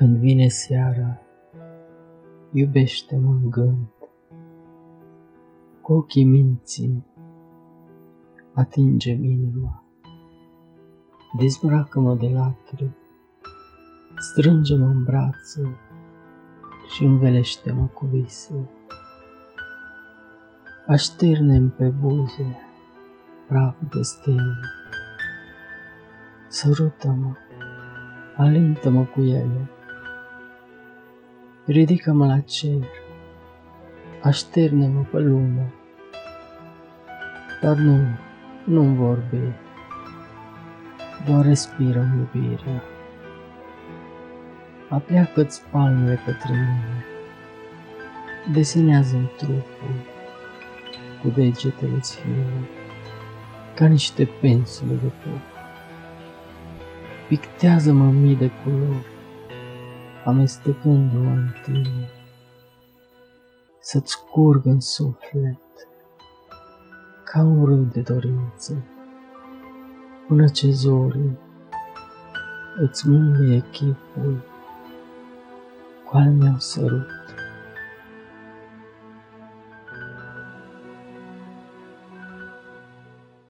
Când vine seara, iubește-mă în gând, cu ochii minții atinge inima. Dezbracă-mă de lacrimi, strânge-mă în brațe și învelește-mă cu vise. Așternem pe buze praf de stele. Sărută-mă, alintă-mă cu ele. Ridică-mă la cer, așterne-mă pe lume, dar nu, nu vorbi, doar respiră iubirea. Apleacă-ți palmele către mine, desenează-mi trupul cu degetele fine, ca niște pensule de foc. Pictează-mă mii de culori, amestecându-mă în tine, să-ți curg în suflet ca un râu de dorință, până ce zorii îți mânie chipul cu al meu sărut.